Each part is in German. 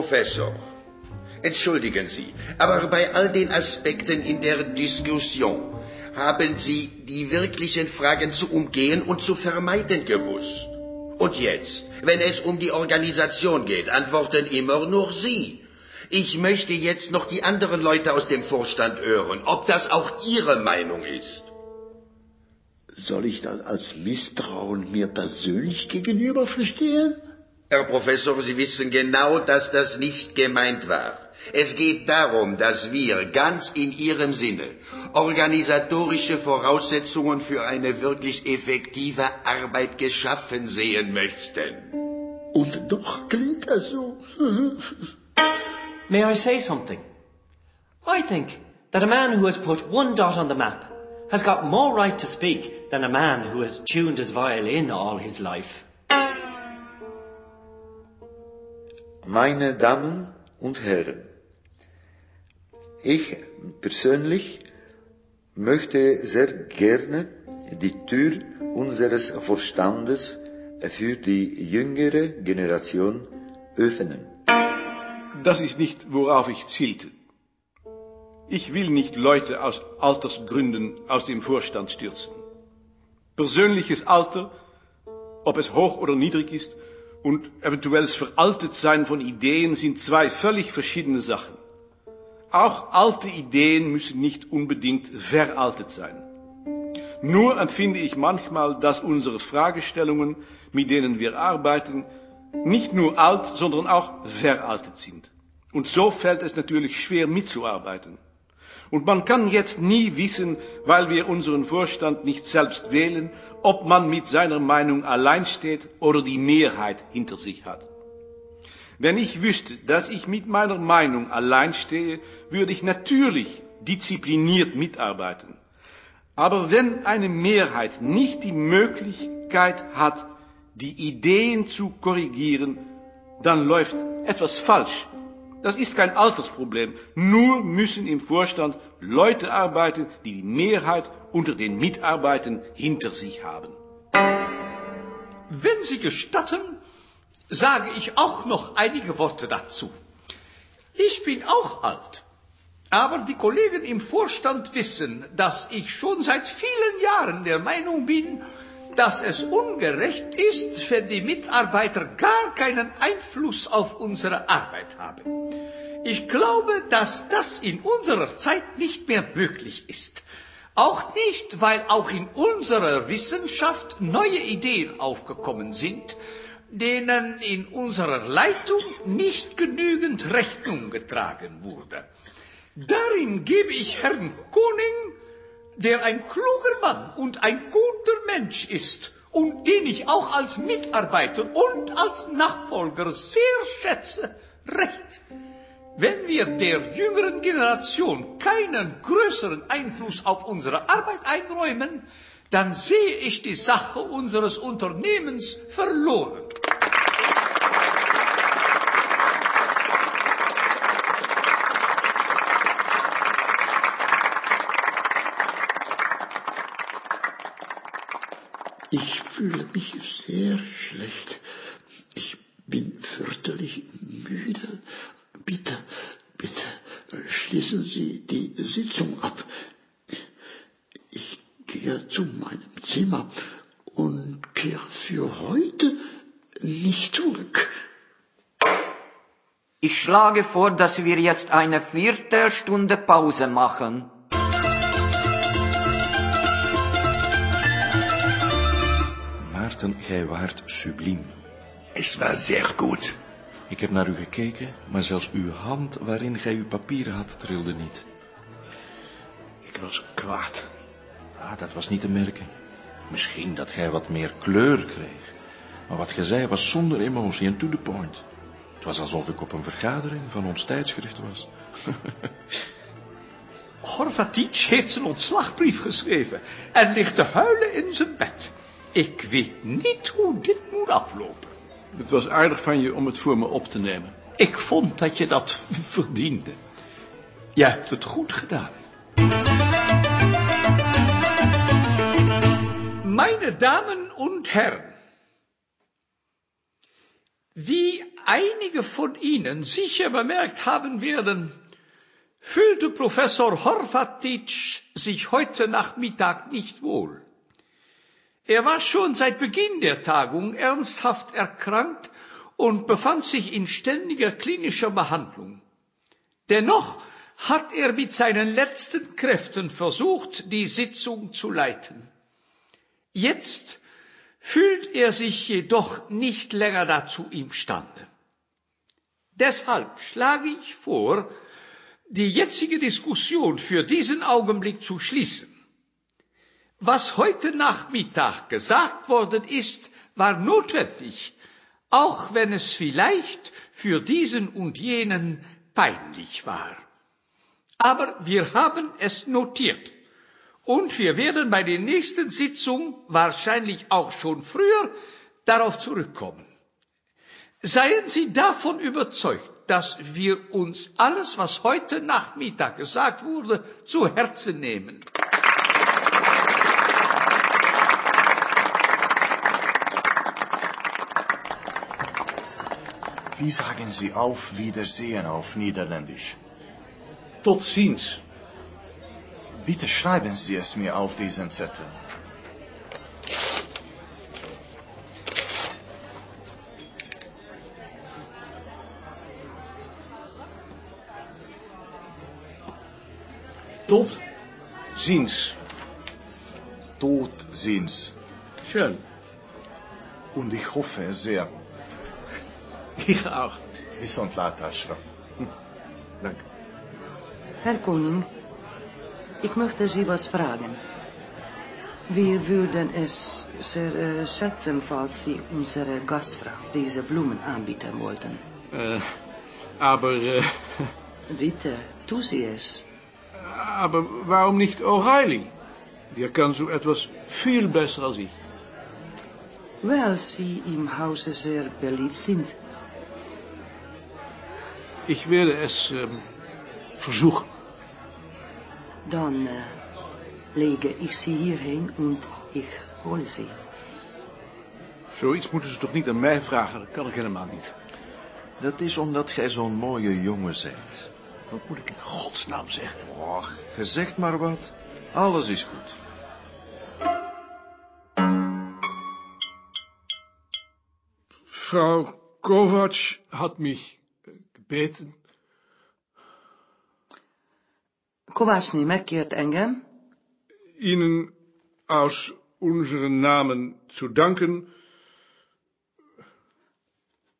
Professor, entschuldigen Sie, aber bei all den Aspekten in der Diskussion haben Sie die wirklichen Fragen zu umgehen und zu vermeiden gewusst. Und jetzt, wenn es um die Organisation geht, antworten immer nur Sie. Ich möchte jetzt noch die anderen Leute aus dem Vorstand hören, ob das auch Ihre Meinung ist. Soll ich das als Misstrauen mir persönlich gegenüber verstehen? Herr Professor, Sie wissen genau, dass das nicht gemeint war. Es geht darum, dass wir ganz in Ihrem Sinne organisatorische Voraussetzungen für eine wirklich effektive Arbeit geschaffen sehen möchten. Und doch klingt das so. May I say something? I think that a man who has put one dot on the map has got more right to speak than a man who has tuned his violin all his life. Meine Damen und Herren, ich persönlich möchte sehr gerne die Tür unseres Verstandes für die jüngere Generation öffnen. Das ist nicht, worauf ich zielte. Ich will nicht Leute aus Altersgründen aus dem Vorstand stürzen. Persönliches Alter, ob es hoch oder niedrig ist, und eventuelles Veraltetsein von Ideen sind zwei völlig verschiedene Sachen. Auch alte Ideen müssen nicht unbedingt veraltet sein. Nur empfinde ich manchmal, dass unsere Fragestellungen, mit denen wir arbeiten, nicht nur alt, sondern auch veraltet sind. Und so fällt es natürlich schwer mitzuarbeiten. Und man kann jetzt nie wissen, weil wir unseren Vorstand nicht selbst wählen, ob man mit seiner Meinung allein steht oder die Mehrheit hinter sich hat. Wenn ich wüsste, dass ich mit meiner Meinung allein stehe, würde ich natürlich diszipliniert mitarbeiten. Aber wenn eine Mehrheit nicht die Möglichkeit hat, die Ideen zu korrigieren, dann läuft etwas falsch. Das ist kein Altersproblem. Nur müssen im Vorstand Leute arbeiten, die die Mehrheit unter den Mitarbeitern hinter sich haben. Wenn Sie gestatten, sage ich auch noch einige Worte dazu. Ich bin auch alt, aber die Kollegen im Vorstand wissen, dass ich schon seit vielen Jahren der Meinung bin, dass es ungerecht ist, wenn die Mitarbeiter gar keinen Einfluss auf unsere Arbeit haben. Ich glaube, dass das in unserer Zeit nicht mehr möglich ist. Auch nicht, weil auch in unserer Wissenschaft neue Ideen aufgekommen sind, denen in unserer Leitung nicht genügend Rechnung getragen wurde. Darin gebe ich Herrn Koning der ein kluger Mann und ein guter Mensch ist und den ich auch als Mitarbeiter und als Nachfolger sehr schätze, recht. Wenn wir der jüngeren Generation keinen größeren Einfluss auf unsere Arbeit einräumen, dann sehe ich die Sache unseres Unternehmens verloren. Ich fühle mich sehr schlecht. Ich bin fürchterlich müde. Bitte, bitte, schließen Sie die Sitzung ab. Ich gehe zu meinem Zimmer und kehre für heute nicht zurück. Ich schlage vor, dass wir jetzt eine Viertelstunde Pause machen. Gij waart subliem. Es war sehr gut. Ik heb naar u gekeken, maar zelfs uw hand waarin gij uw papieren had trilde niet. Ik was kwaad. Ah, dat was niet te merken. Misschien dat gij wat meer kleur kreeg. Maar wat gij zei was zonder emotie en to the point. Het was alsof ik op een vergadering van ons tijdschrift was. Horvatic heeft zijn ontslagbrief geschreven en ligt te huilen in zijn bed. Ik weet niet hoe dit moet aflopen. Het was aardig van je om het voor me op te nemen. Ik vond dat je dat verdiende. Je hebt het goed gedaan. Meine Damen und Herren, wie einige von Ihnen sicher bemerkt haben werden, fühlte Professor Horvatic sich heute Nachmittag nicht wohl. Er war schon seit Beginn der Tagung ernsthaft erkrankt und befand sich in ständiger klinischer Behandlung. Dennoch hat er mit seinen letzten Kräften versucht, die Sitzung zu leiten. Jetzt fühlt er sich jedoch nicht länger dazu imstande. Deshalb schlage ich vor, die jetzige Diskussion für diesen Augenblick zu schließen. Was heute Nachmittag gesagt worden ist, war notwendig, auch wenn es vielleicht für diesen und jenen peinlich war. Aber wir haben es notiert. Und wir werden bei der nächsten Sitzung, wahrscheinlich auch schon früher, darauf zurückkommen. Seien Sie davon überzeugt, dass wir uns alles, was heute Nachmittag gesagt wurde, zu Herzen nehmen. Wie sagen Sie auf Wiedersehen auf Niederländisch? Tot ziens. Bitte schreiben Sie es mir auf diesen Zettel. Tot ziens. Tot ziens. Schön. Und ich hoffe sehr. Ich auch. Látásra. Danke. Herr Koning, ich möchte Sie was fragen. Wir würden es sehr schätzen, falls Sie unsere Gastfrau diese Blumen anbieten wollten. Äh, aber, äh, Bitte, tu sie es. aber warum nicht O'Reilly? Der kann so etwas viel besser als ich. Weil Sie im Hause sehr beliebt sind. Ich werde es ähm, versuchen. Dann äh, lege ich sie hierheen und ich hole sie. Zoiets moeten ze toch niet aan mij vragen? Dat kan ik helemaal niet. Dat is omdat gij zo'n mooie jongen bent. Wat moet ik in godsnaam zeggen? Och, ge zegt maar wat. Alles is goed. Frau Kovac hat mich gebeten, Kovácsné megkért engem, Ihnen aus unseren Namen zu danken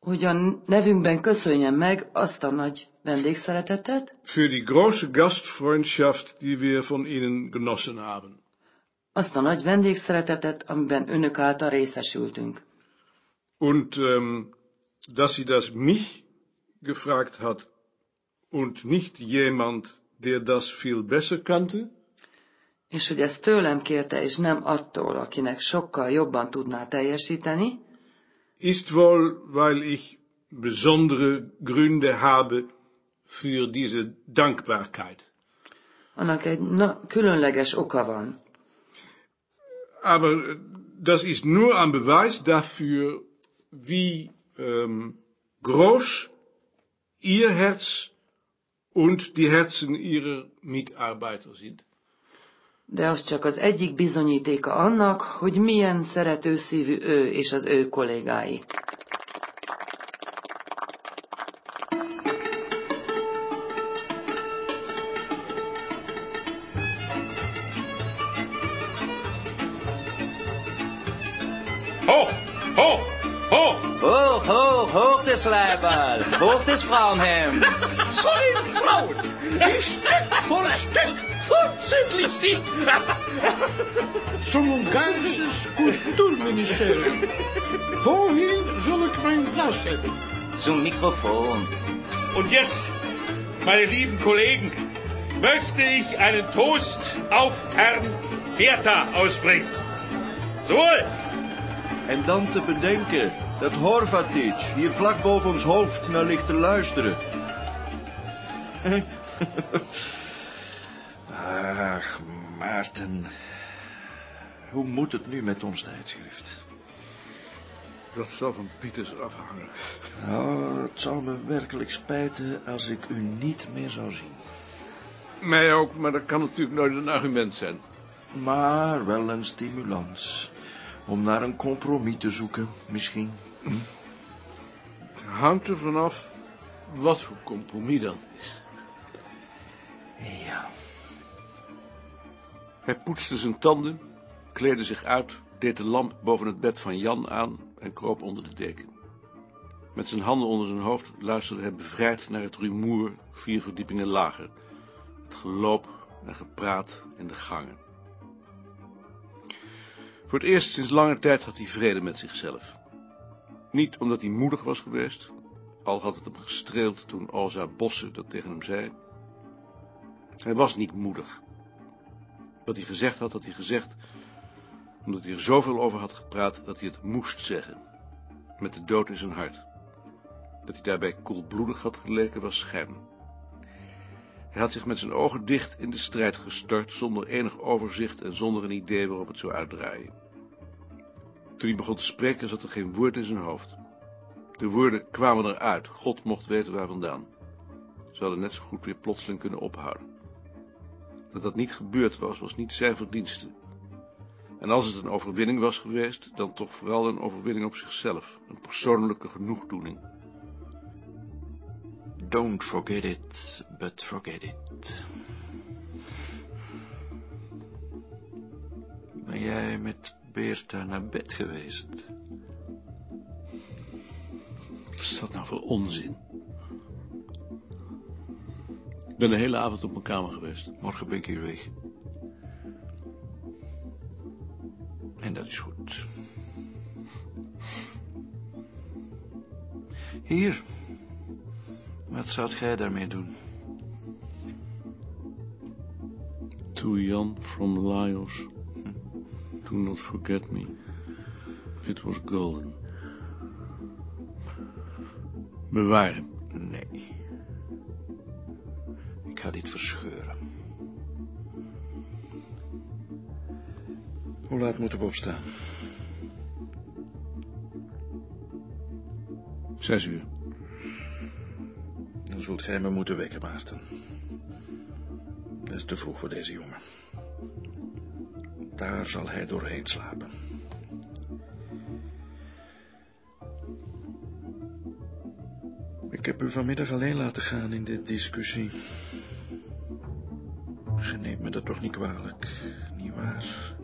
hogy a nevünkben köszönjem meg azt a nagy vendégszeretetet, für die große Gastfreundschaft, die wir von Ihnen genossen haben. azt a nagy vendégszeretetet, amiben önök által részesültünk. Und ähm, dass sie das mich gefragt hat und nicht jemand, der das viel besser kannte, És hogy ezt tőlem kérte, és nem attól, akinek sokkal jobban tudná teljesíteni, ist wohl, weil ich besondere Gründe habe für diese Dankbarkeit. annak egy na, különleges oka van. Aber das ist nur ein Beweis dafür, wie ähm, groß Ihr Herz und die Herzen Ihrer Mitarbeiter sind. De az csak az egyik bizonyítéka annak, hogy milyen szeretőszívű ő és az ő kollégái. Hoch des Leiberl, hoch des Frauenhemd. Zwei Frauen, die Stück vor Stück vorzüglich sind. Zum Ungarisches Kulturministerium. Wohin soll ich meinen Platz hebben? Zum Mikrofon. Und jetzt, meine lieben Kollegen, möchte ich einen Toast auf Herrn Hertha ausbringen. Zum Wohl! En dan te bedenken dat Horvatic hier vlak boven ons hoofd naar ligt te luisteren. Ach, Maarten. Hoe moet het nu met ons tijdschrift? Dat zal van Pieters afhangen. Nou, het zou me werkelijk spijten als ik u niet meer zou zien. Mij ook, maar dat kan natuurlijk nooit een argument zijn. Maar wel een stimulans. Om naar een compromis te zoeken, misschien. Het hangt er vanaf wat voor compromis dat is. Ja. Hij poetste zijn tanden, kleedde zich uit, deed de lamp boven het bed van Jan aan en kroop onder de deken. Met zijn handen onder zijn hoofd luisterde hij bevrijd naar het rumoer vier verdiepingen lager. Het geloop en gepraat in de gangen. Voor het eerst sinds lange tijd had hij vrede met zichzelf. Niet omdat hij moedig was geweest, al had het hem gestreeld toen Alza Bosse dat tegen hem zei. Hij was niet moedig. Wat hij gezegd had, had hij gezegd, omdat hij er zoveel over had gepraat dat hij het moest zeggen, met de dood in zijn hart. Dat hij daarbij koelbloedig had geleken was schijn. Hij had zich met zijn ogen dicht in de strijd gestort, zonder enig overzicht en zonder een idee waarop het zou uitdraaien. Toen hij begon te spreken, zat er geen woord in zijn hoofd. De woorden kwamen eruit, God mocht weten waar vandaan. Ze hadden net zo goed weer plotseling kunnen ophouden. Dat dat niet gebeurd was, was niet zijn verdienste. En als het een overwinning was geweest, dan toch vooral een overwinning op zichzelf, een persoonlijke genoegdoening. Don't forget it, but forget it. Ben jij met Beerta naar bed geweest? Wat is dat nou voor onzin? Ik ben de hele avond op mijn kamer geweest. Morgen ben ik hier weg. En dat is goed. Hier. Wat zou jij daarmee doen? To Jan from Laos. Do not forget me. It was golden. Bewaren. Nee. Ik ga dit verscheuren. Hoe laat moeten we opstaan? Zes uur. Zult gij me moeten wekken, Maarten. Dat is te vroeg voor deze jongen. Daar zal hij doorheen slapen. Ik heb u vanmiddag alleen laten gaan in dit discussie. Ge neemt me dat toch niet kwalijk, niet waar?